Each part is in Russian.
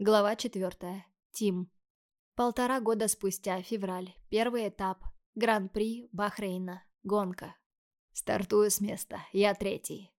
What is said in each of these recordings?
Глава четвертая. Тим. Полтора года спустя, февраль. Первый этап. Гран-при Бахрейна. Гонка. Стартую с места. Я третий.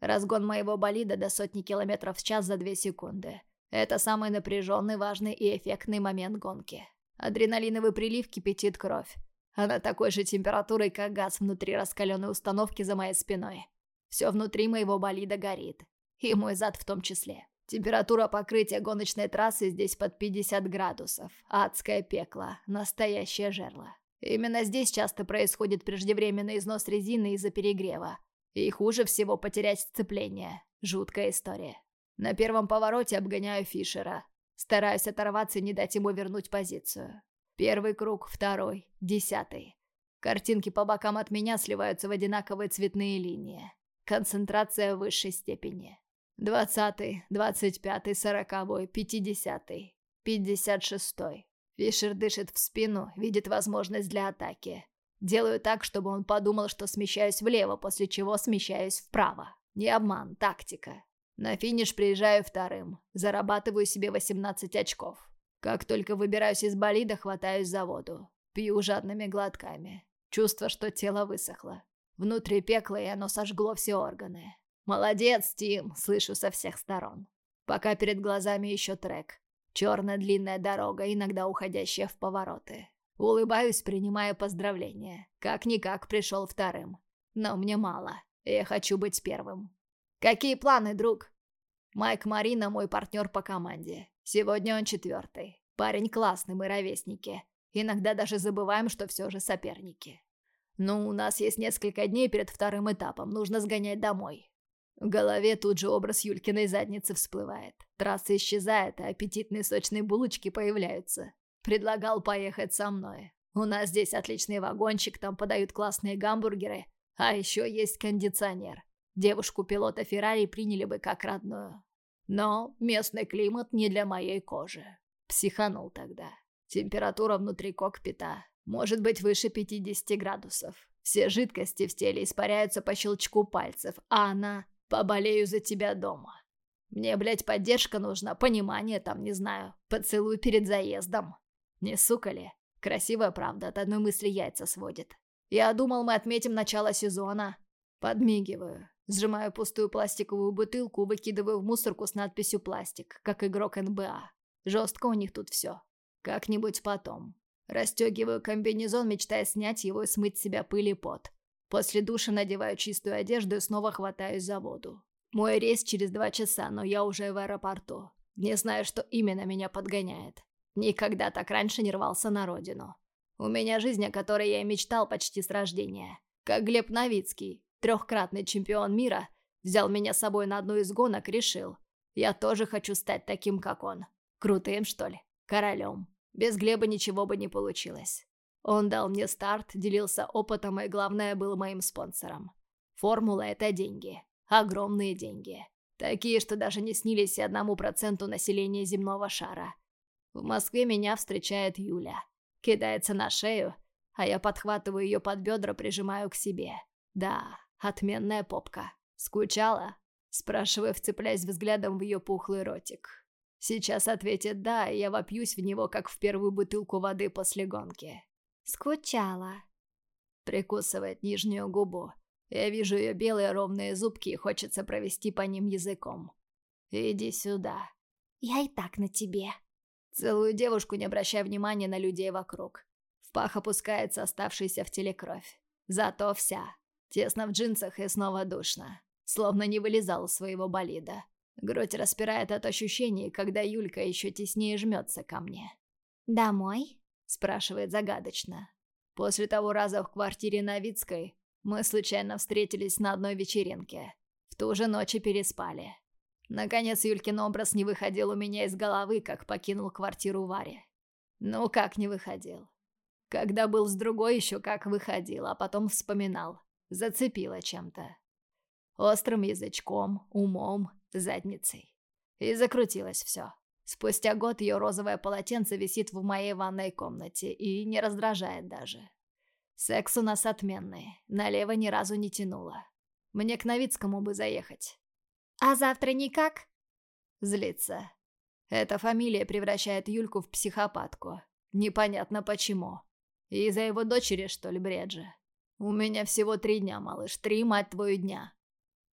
Разгон моего болида до сотни километров в час за две секунды. Это самый напряженный, важный и эффектный момент гонки. Адреналиновый прилив кипятит кровь. Она такой же температурой, как газ внутри раскаленной установки за моей спиной. Все внутри моего болида горит. И мой зад в том числе. Температура покрытия гоночной трассы здесь под 50 градусов. Адское пекло. Настоящее жерло. Именно здесь часто происходит преждевременный износ резины из-за перегрева. И хуже всего потерять сцепление. Жуткая история. На первом повороте обгоняю Фишера. Стараюсь оторваться и не дать ему вернуть позицию. Первый круг, второй, десятый. Картинки по бокам от меня сливаются в одинаковые цветные линии. Концентрация высшей степени. Двадцатый, двадцать пятый, сороковой, пятидесятый, пятьдесят шестой. Фишер дышит в спину, видит возможность для атаки. Делаю так, чтобы он подумал, что смещаюсь влево, после чего смещаюсь вправо. Не обман, тактика. На финиш приезжаю вторым. Зарабатываю себе 18 очков. Как только выбираюсь из болида, хватаюсь за воду. Пью жадными глотками. Чувство, что тело высохло. Внутри пекло, и оно сожгло все органы. «Молодец, Тим!» — слышу со всех сторон. Пока перед глазами еще трек. Черная длинная дорога, иногда уходящая в повороты. Улыбаюсь, принимая поздравления. Как-никак пришел вторым. Но мне мало. Я хочу быть первым. «Какие планы, друг?» Майк Марина мой партнер по команде. Сегодня он четвертый. Парень классный, мы ровесники. Иногда даже забываем, что все же соперники. Ну, у нас есть несколько дней перед вторым этапом, нужно сгонять домой. В голове тут же образ Юлькиной задницы всплывает. Трасса исчезает, а аппетитные сочные булочки появляются. Предлагал поехать со мной. У нас здесь отличный вагончик, там подают классные гамбургеры, а еще есть кондиционер. Девушку-пилота Феррари приняли бы как родную. Но местный климат не для моей кожи. Психанул тогда. Температура внутри кокпита может быть выше 50 градусов. Все жидкости в теле испаряются по щелчку пальцев, а она Поболею за тебя дома. Мне, блядь, поддержка нужна, понимание там, не знаю. Поцелуй перед заездом. Не сука ли? Красивая правда, от одной мысли яйца сводит. Я думал, мы отметим начало сезона. Подмигиваю. Сжимаю пустую пластиковую бутылку, выкидываю в мусорку с надписью «Пластик», как игрок НБА. Жестко у них тут все. Как-нибудь потом. Растегиваю комбинезон, мечтая снять его и смыть с себя пыль и пот. После душа надеваю чистую одежду и снова хватаюсь за воду. Мой рейс через два часа, но я уже в аэропорту. Не знаю, что именно меня подгоняет. Никогда так раньше не рвался на родину. У меня жизнь, о которой я и мечтал почти с рождения. Как Глеб Новицкий, трехкратный чемпион мира, взял меня с собой на одну из гонок, решил. Я тоже хочу стать таким, как он. Крутым, что ли? Королем. Без Глеба ничего бы не получилось. Он дал мне старт, делился опытом и, главное, был моим спонсором. Формула — это деньги. Огромные деньги. Такие, что даже не снились одному проценту населения земного шара. В Москве меня встречает Юля. Кидается на шею, а я подхватываю ее под бедра, прижимаю к себе. Да, отменная попка. Скучала? Спрашиваю, вцепляясь взглядом в ее пухлый ротик. Сейчас ответит «да», и я вопьюсь в него, как в первую бутылку воды после гонки. Скучала. Прикусывает нижнюю губу. Я вижу ее белые ровные зубки и хочется провести по ним языком. Иди сюда. Я и так на тебе. Целую девушку, не обращая внимания на людей вокруг. В пах опускается оставшаяся в теле кровь. Зато вся. Тесно в джинсах и снова душно. Словно не вылезал из своего болида. Грудь распирает от ощущений, когда Юлька еще теснее жмется ко мне. «Домой?» Спрашивает загадочно. После того раза в квартире Новицкой мы случайно встретились на одной вечеринке. В ту же ночь и переспали. Наконец Юлькин образ не выходил у меня из головы, как покинул квартиру Варе. Ну как не выходил? Когда был с другой, еще как выходил, а потом вспоминал. Зацепило чем-то. Острым язычком, умом, задницей. И закрутилось все. Спустя год ее розовое полотенце висит в моей ванной комнате и не раздражает даже. Секс у нас отменный, налево ни разу не тянуло. Мне к Новицкому бы заехать. А завтра никак? Злится. Эта фамилия превращает Юльку в психопатку. Непонятно почему. Из-за его дочери, что ли, Бреджи? У меня всего три дня, малыш, три, мать твою, дня.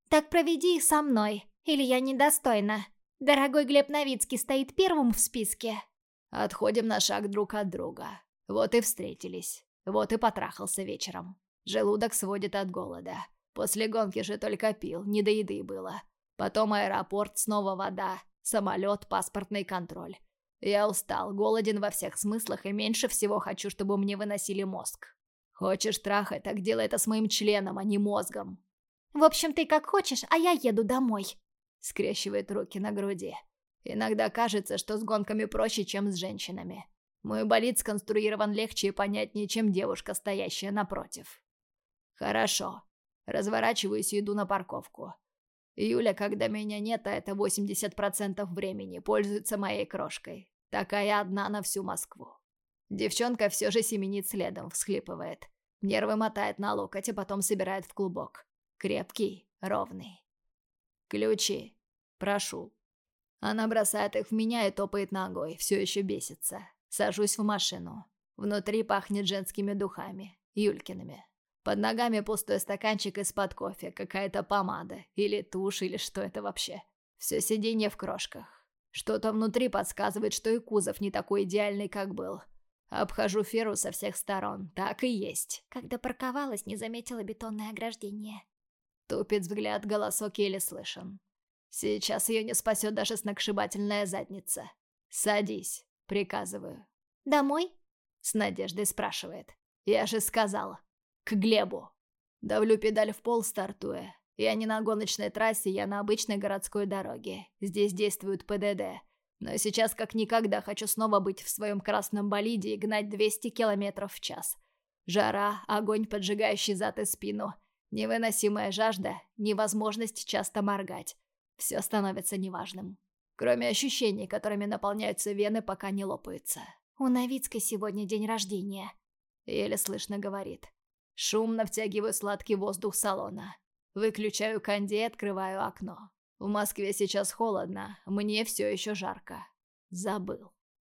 Так проведи их со мной, или я недостойна. Дорогой Глеб Новицкий стоит первым в списке. Отходим на шаг друг от друга. Вот и встретились. Вот и потрахался вечером. Желудок сводит от голода. После гонки же только пил, не до еды было. Потом аэропорт, снова вода, самолет, паспортный контроль. Я устал, голоден во всех смыслах и меньше всего хочу, чтобы мне выносили мозг. Хочешь трахать, так делай это с моим членом, а не мозгом. В общем, ты как хочешь, а я еду домой. Скрещивает руки на груди. Иногда кажется, что с гонками проще, чем с женщинами. Мой болид сконструирован легче и понятнее, чем девушка, стоящая напротив. Хорошо. Разворачиваюсь и иду на парковку. Юля, когда меня нет, а это 80% времени, пользуется моей крошкой. Такая одна на всю Москву. Девчонка все же семенит следом, всхлипывает. Нервы мотает на локоть, а потом собирает в клубок. Крепкий, ровный. Ключи. Прошу. Она бросает их в меня и топает ногой, все еще бесится. Сажусь в машину. Внутри пахнет женскими духами, Юлькиными. Под ногами пустой стаканчик из-под кофе, какая-то помада, или тушь, или что это вообще. Все сиденье в крошках. Что-то внутри подсказывает, что и кузов не такой идеальный, как был. Обхожу феру со всех сторон, так и есть. Когда парковалась, не заметила бетонное ограждение. Тупит взгляд, голосок еле слышен. Сейчас ее не спасет даже сногсшибательная задница. «Садись», — приказываю. «Домой?» — с надеждой спрашивает. «Я же сказала к Глебу. Давлю педаль в пол, стартуя. Я не на гоночной трассе, я на обычной городской дороге. Здесь действует ПДД. Но сейчас как никогда хочу снова быть в своем красном болиде и гнать 200 километров в час. Жара, огонь, поджигающий зад и спину. Невыносимая жажда, невозможность часто моргать. Все становится неважным. Кроме ощущений, которыми наполняются вены, пока не лопаются. «У Новицкой сегодня день рождения», — еле слышно говорит. Шумно втягиваю сладкий воздух салона. Выключаю конди и открываю окно. В Москве сейчас холодно, мне все еще жарко. Забыл.